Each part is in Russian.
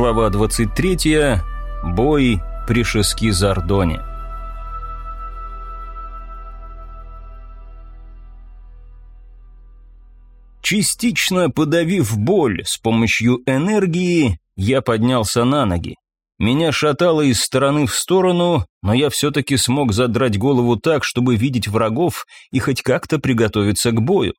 Глава 23. Бой при Шески-Зардоне. Частично подавив боль с помощью энергии, я поднялся на ноги. Меня шатало из стороны в сторону, но я все-таки смог задрать голову так, чтобы видеть врагов и хоть как-то приготовиться к бою.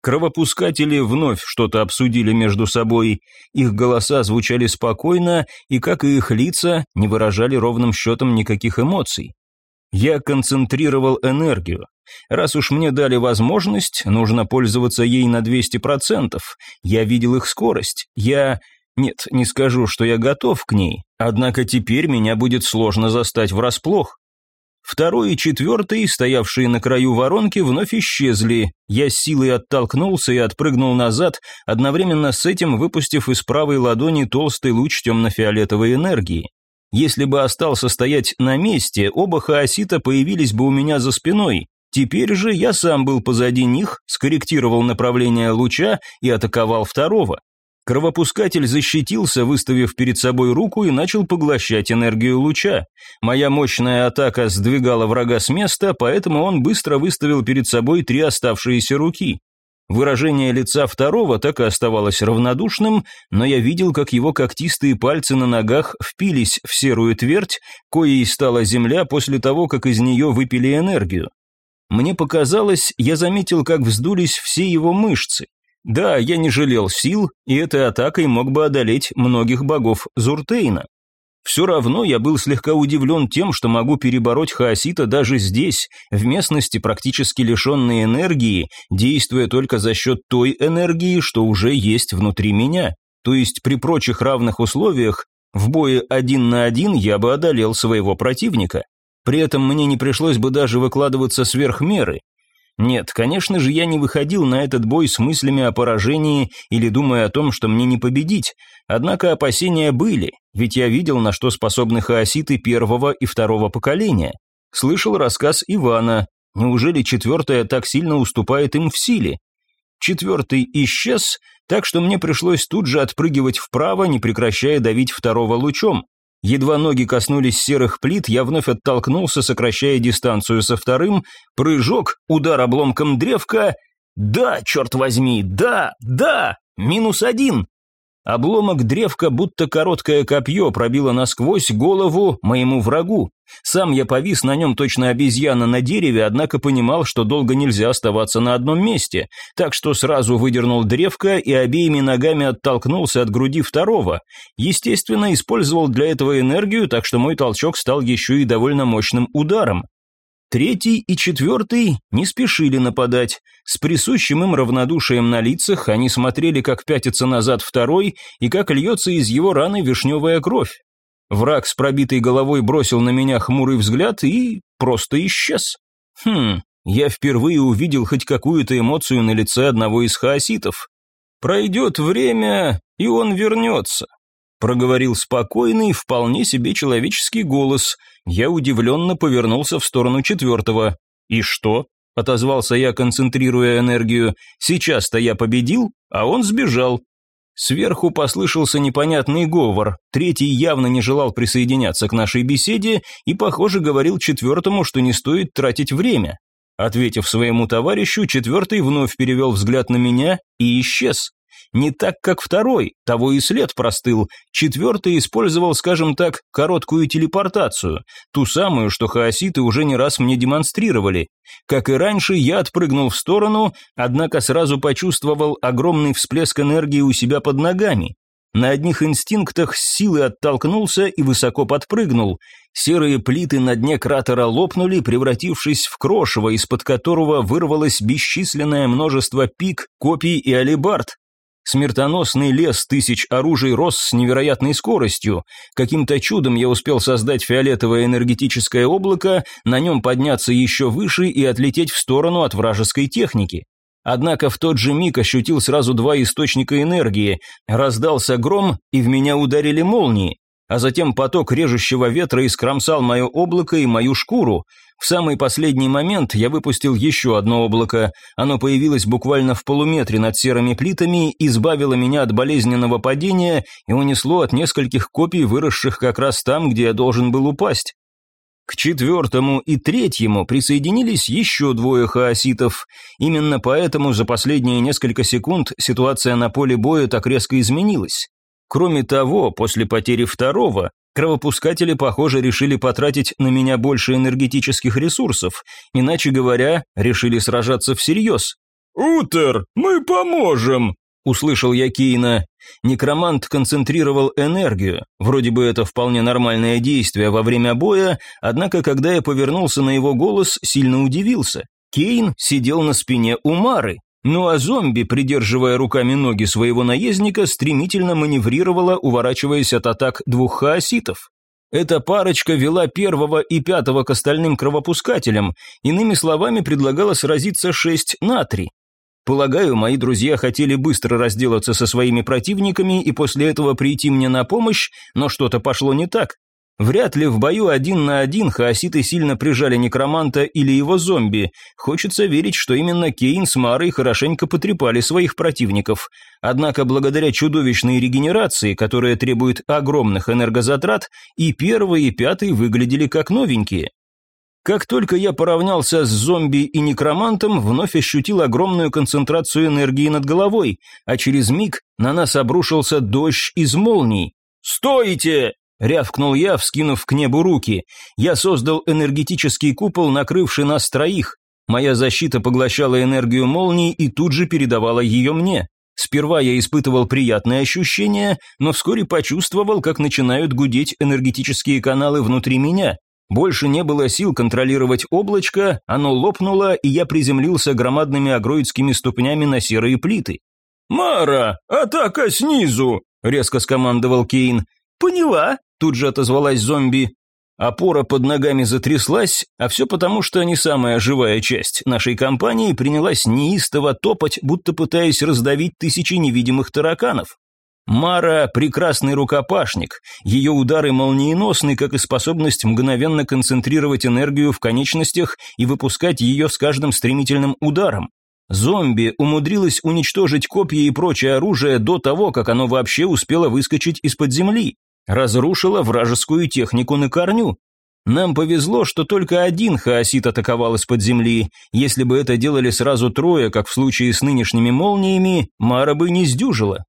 Кровопускатели вновь что-то обсудили между собой, их голоса звучали спокойно, и, как и их лица, не выражали ровным счетом никаких эмоций. Я концентрировал энергию. Раз уж мне дали возможность, нужно пользоваться ей на 200%. Я видел их скорость. Я... Нет, не скажу, что я готов к ней, однако теперь меня будет сложно застать врасплох. Второй и четвертый, стоявшие на краю воронки, вновь исчезли. Я силой оттолкнулся и отпрыгнул назад, одновременно с этим выпустив из правой ладони толстый луч темно-фиолетовой энергии. Если бы остался стоять на месте, оба хаосита появились бы у меня за спиной. Теперь же я сам был позади них, скорректировал направление луча и атаковал второго. Кровопускатель защитился, выставив перед собой руку и начал поглощать энергию луча. Моя мощная атака сдвигала врага с места, поэтому он быстро выставил перед собой три оставшиеся руки. Выражение лица второго так и оставалось равнодушным, но я видел, как его когтистые пальцы на ногах впились в серую твердь, коей стала земля после того, как из нее выпили энергию. Мне показалось, я заметил, как вздулись все его мышцы. Да, я не жалел сил, и этой атакой мог бы одолеть многих богов Зуртейна. Все равно я был слегка удивлен тем, что могу перебороть Хаосита даже здесь, в местности практически лишенной энергии, действуя только за счет той энергии, что уже есть внутри меня. То есть при прочих равных условиях, в бое один на один я бы одолел своего противника. При этом мне не пришлось бы даже выкладываться сверх меры. Нет, конечно же, я не выходил на этот бой с мыслями о поражении или думая о том, что мне не победить. Однако опасения были, ведь я видел, на что способны хаоситы первого и второго поколения. Слышал рассказ Ивана. Неужели четвертая так сильно уступает им в силе? Четвертый исчез, так что мне пришлось тут же отпрыгивать вправо, не прекращая давить второго лучом. Едва ноги коснулись серых плит, я вновь оттолкнулся, сокращая дистанцию со вторым. Прыжок, удар обломком древка. Да, черт возьми, да, да, минус один. Обломок древка, будто короткое копье, пробило насквозь голову моему врагу. Сам я повис на нем точно обезьяна на дереве, однако понимал, что долго нельзя оставаться на одном месте, так что сразу выдернул древко и обеими ногами оттолкнулся от груди второго. Естественно, использовал для этого энергию, так что мой толчок стал еще и довольно мощным ударом. Третий и четвертый не спешили нападать. С присущим им равнодушием на лицах они смотрели, как пятится назад второй и как льется из его раны вишневая кровь. Враг с пробитой головой бросил на меня хмурый взгляд и просто исчез. Хм, я впервые увидел хоть какую-то эмоцию на лице одного из хаоситов. Пройдет время, и он вернется проговорил спокойный, вполне себе человеческий голос. Я удивленно повернулся в сторону четвертого. «И что?» – отозвался я, концентрируя энергию. «Сейчас-то я победил, а он сбежал». Сверху послышался непонятный говор. Третий явно не желал присоединяться к нашей беседе и, похоже, говорил четвертому, что не стоит тратить время. Ответив своему товарищу, четвертый вновь перевел взгляд на меня и исчез. Не так, как второй, того и след простыл. Четвертый использовал, скажем так, короткую телепортацию, ту самую, что хаоситы уже не раз мне демонстрировали. Как и раньше, я отпрыгнул в сторону, однако сразу почувствовал огромный всплеск энергии у себя под ногами. На одних инстинктах с силой оттолкнулся и высоко подпрыгнул. Серые плиты на дне кратера лопнули, превратившись в крошево, из-под которого вырвалось бесчисленное множество пик, копий и алебард. Смертоносный лес тысяч оружий рос с невероятной скоростью. Каким-то чудом я успел создать фиолетовое энергетическое облако, на нем подняться еще выше и отлететь в сторону от вражеской техники. Однако в тот же миг ощутил сразу два источника энергии. Раздался гром, и в меня ударили молнии. А затем поток режущего ветра искромсал мое облако и мою шкуру. В самый последний момент я выпустил еще одно облако. Оно появилось буквально в полуметре над серыми плитами, избавило меня от болезненного падения и унесло от нескольких копий, выросших как раз там, где я должен был упасть. К четвертому и третьему присоединились еще двое хаоситов. Именно поэтому за последние несколько секунд ситуация на поле боя так резко изменилась. Кроме того, после потери второго, кровопускатели, похоже, решили потратить на меня больше энергетических ресурсов, иначе говоря, решили сражаться всерьез. «Утер, мы поможем!» услышал я Кейна. Некромант концентрировал энергию. Вроде бы это вполне нормальное действие во время боя, однако когда я повернулся на его голос, сильно удивился. Кейн сидел на спине у Мары. Ну а зомби, придерживая руками ноги своего наездника, стремительно маневрировала, уворачиваясь от атак двух хаоситов. Эта парочка вела первого и пятого к остальным кровопускателям, иными словами предлагала сразиться шесть на три. Полагаю, мои друзья хотели быстро разделаться со своими противниками и после этого прийти мне на помощь, но что-то пошло не так. Вряд ли в бою один на один хаоситы сильно прижали некроманта или его зомби. Хочется верить, что именно Кейн с Марой хорошенько потрепали своих противников. Однако благодаря чудовищной регенерации, которая требует огромных энергозатрат, и первый, и пятый выглядели как новенькие. Как только я поравнялся с зомби и некромантом, вновь ощутил огромную концентрацию энергии над головой, а через миг на нас обрушился дождь из молний. «Стойте!» – рявкнул я, вскинув к небу руки. Я создал энергетический купол, накрывший нас троих. Моя защита поглощала энергию молний и тут же передавала ее мне. Сперва я испытывал приятные ощущения, но вскоре почувствовал, как начинают гудеть энергетические каналы внутри меня. Больше не было сил контролировать облачко, оно лопнуло, и я приземлился громадными агроидскими ступнями на серые плиты. «Мара, атака снизу!» – резко скомандовал Кейн. «Поняла», – тут же отозвалась зомби. Опора под ногами затряслась, а все потому, что не самая живая часть нашей компании принялась неистово топать, будто пытаясь раздавить тысячи невидимых тараканов. Мара – прекрасный рукопашник, ее удары молниеносны, как и способность мгновенно концентрировать энергию в конечностях и выпускать ее с каждым стремительным ударом. Зомби умудрилась уничтожить копья и прочее оружие до того, как оно вообще успело выскочить из-под земли. Разрушила вражескую технику на корню. Нам повезло, что только один хаосит атаковал из-под земли. Если бы это делали сразу трое, как в случае с нынешними молниями, Мара бы не сдюжила.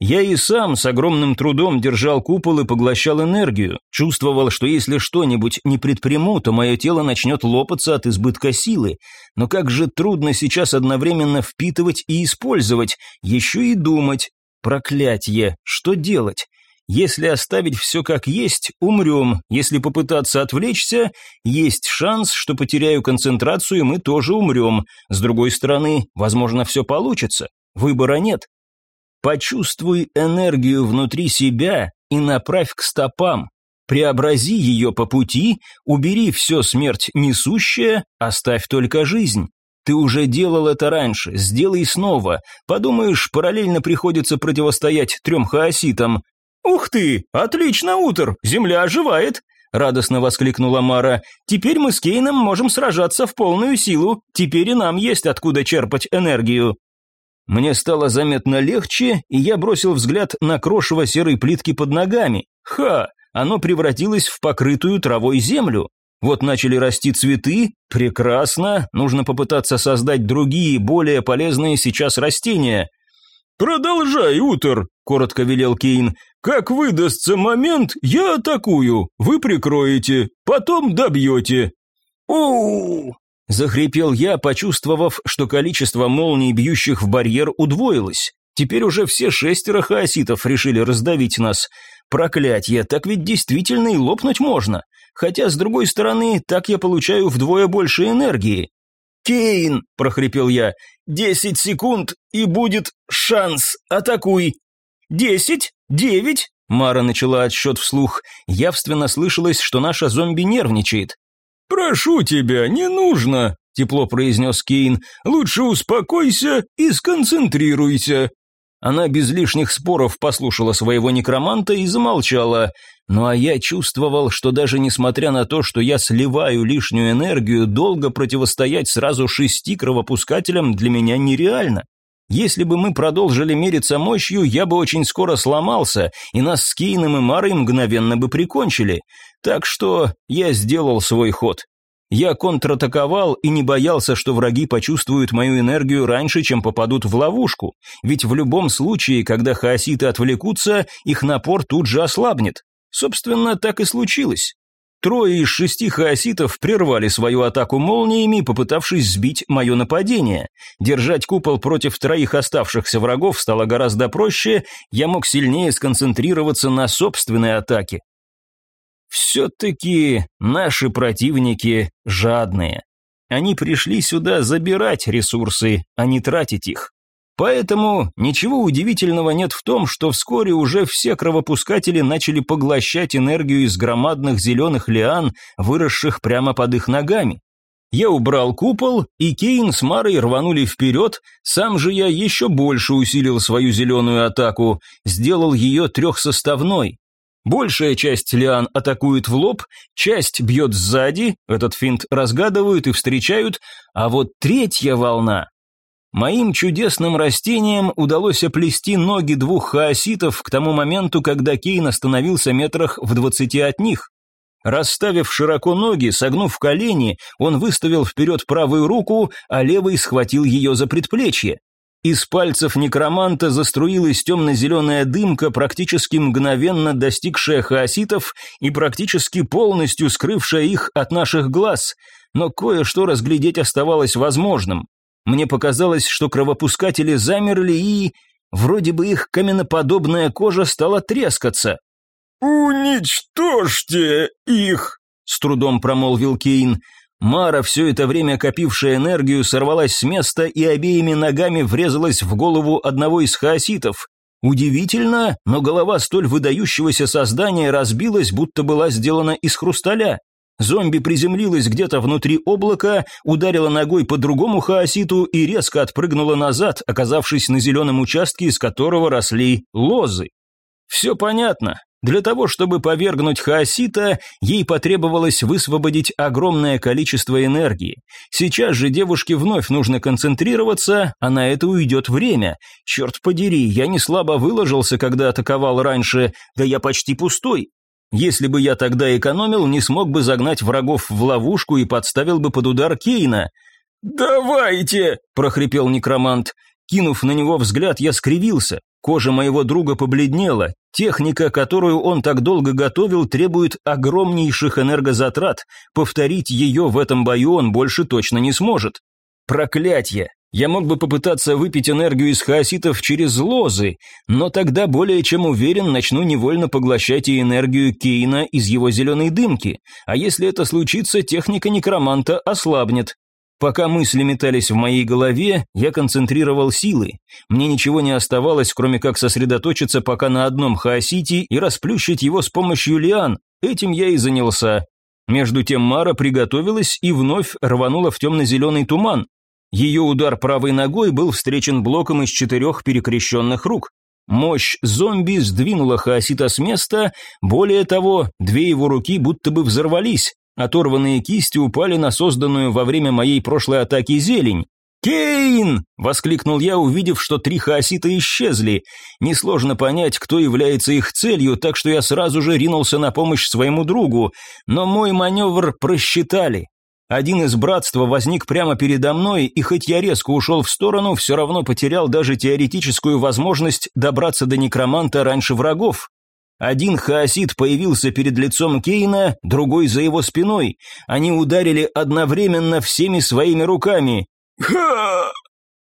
Я и сам с огромным трудом держал купол и поглощал энергию. Чувствовал, что если что-нибудь не предприму, то мое тело начнет лопаться от избытка силы. Но как же трудно сейчас одновременно впитывать и использовать, еще и думать. Проклятье, что делать? Если оставить все как есть, умрем. Если попытаться отвлечься, есть шанс, что потеряю концентрацию, и мы тоже умрем. С другой стороны, возможно, все получится. Выбора нет. Почувствуй энергию внутри себя и направь к стопам. Преобрази ее по пути, убери все смерть несущее, оставь только жизнь. Ты уже делал это раньше, сделай снова. Подумаешь, параллельно приходится противостоять трем хаоситам. «Ух ты! Отлично, Утер! Земля оживает!» Радостно воскликнула Мара. «Теперь мы с Кейном можем сражаться в полную силу. Теперь и нам есть откуда черпать энергию». Мне стало заметно легче, и я бросил взгляд на крошево серой плитки под ногами. Ха, оно превратилось в покрытую травой землю. Вот начали расти цветы, прекрасно, нужно попытаться создать другие, более полезные сейчас растения. «Продолжай, Утер», — коротко велел Кейн. «Как выдастся момент, я атакую, вы прикроете, потом добьете». «Оу!» Захрипел я, почувствовав, что количество молний, бьющих в барьер, удвоилось. Теперь уже все шестеро хаоситов решили раздавить нас. Проклятье, так ведь действительно и лопнуть можно. Хотя, с другой стороны, так я получаю вдвое больше энергии. «Кейн!» – прохрипел я. «Десять секунд, и будет шанс. Атакуй!» «Десять? Девять?» Мара начала отсчет вслух. Явственно слышалось, что наша зомби нервничает. «Прошу тебя, не нужно», – тепло произнес Кейн. «Лучше успокойся и сконцентрируйся». Она без лишних споров послушала своего некроманта и замолчала. Ну а я чувствовал, что даже несмотря на то, что я сливаю лишнюю энергию, долго противостоять сразу шести кровопускателям для меня нереально. Если бы мы продолжили мериться мощью, я бы очень скоро сломался, и нас с Кейном и Марой мгновенно бы прикончили. Так что я сделал свой ход. Я контратаковал и не боялся, что враги почувствуют мою энергию раньше, чем попадут в ловушку. Ведь в любом случае, когда хаоситы отвлекутся, их напор тут же ослабнет. Собственно, так и случилось. Трое из шести хаоситов прервали свою атаку молниями, попытавшись сбить мое нападение. Держать купол против троих оставшихся врагов стало гораздо проще, я мог сильнее сконцентрироваться на собственной атаке. Все-таки наши противники жадные. Они пришли сюда забирать ресурсы, а не тратить их. Поэтому ничего удивительного нет в том, что вскоре уже все кровопускатели начали поглощать энергию из громадных зеленых лиан, выросших прямо под их ногами. Я убрал купол, и Кейн с Марой рванули вперед, сам же я еще больше усилил свою зеленую атаку, сделал ее трехсоставной. Большая часть лиан атакует в лоб, часть бьет сзади, этот финт разгадывают и встречают, а вот третья волна Моим чудесным растениям удалось оплести ноги двух хаоситов к тому моменту, когда Кейн остановился метрах в двадцати от них. Расставив широко ноги, согнув колени, он выставил вперед правую руку, а левый схватил ее за предплечье. Из пальцев некроманта заструилась темно-зеленая дымка, практически мгновенно достигшая хаоситов и практически полностью скрывшая их от наших глаз, но кое-что разглядеть оставалось возможным. Мне показалось, что кровопускатели замерли и... Вроде бы их каменоподобная кожа стала трескаться. «Уничтожьте их!» — с трудом промолвил Кейн. Мара, все это время копившая энергию, сорвалась с места и обеими ногами врезалась в голову одного из хаоситов. Удивительно, но голова столь выдающегося создания разбилась, будто была сделана из хрусталя. Зомби приземлилась где-то внутри облака, ударила ногой по другому хаоситу и резко отпрыгнула назад, оказавшись на зеленом участке, из которого росли лозы. Все понятно. Для того, чтобы повергнуть хаосита, ей потребовалось высвободить огромное количество энергии. Сейчас же девушке вновь нужно концентрироваться, а на это уйдет время. Черт подери, я не слабо выложился, когда атаковал раньше, да я почти пустой. Если бы я тогда экономил, не смог бы загнать врагов в ловушку и подставил бы под удар Кейна. «Давайте!» – прохрипел некромант. Кинув на него взгляд, я скривился. Кожа моего друга побледнела. Техника, которую он так долго готовил, требует огромнейших энергозатрат. Повторить ее в этом бою он больше точно не сможет. Проклятье! Я мог бы попытаться выпить энергию из хаоситов через лозы, но тогда более чем уверен начну невольно поглощать и энергию Кейна из его зеленой дымки, а если это случится, техника некроманта ослабнет. Пока мысли метались в моей голове, я концентрировал силы. Мне ничего не оставалось, кроме как сосредоточиться пока на одном хаосите и расплющить его с помощью лиан. Этим я и занялся. Между тем Мара приготовилась и вновь рванула в темно-зеленый туман. Ее удар правой ногой был встречен блоком из четырех перекрещенных рук. Мощь зомби сдвинула Хаосита с места, более того, две его руки будто бы взорвались, оторванные кисти упали на созданную во время моей прошлой атаки зелень. «Кейн!» – воскликнул я, увидев, что три хаосита исчезли. Несложно понять, кто является их целью, так что я сразу же ринулся на помощь своему другу, но мой маневр просчитали. Один из братства возник прямо передо мной, и хоть я резко ушел в сторону, все равно потерял даже теоретическую возможность добраться до некроманта раньше врагов. Один хаосит появился перед лицом Кейна, другой за его спиной. Они ударили одновременно всеми своими руками. «Ха!»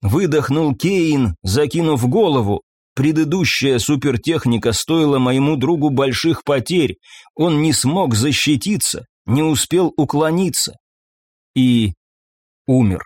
Выдохнул Кейн, закинув голову. Предыдущая супертехника стоила моему другу больших потерь. Он не смог защититься, не успел уклониться и умер.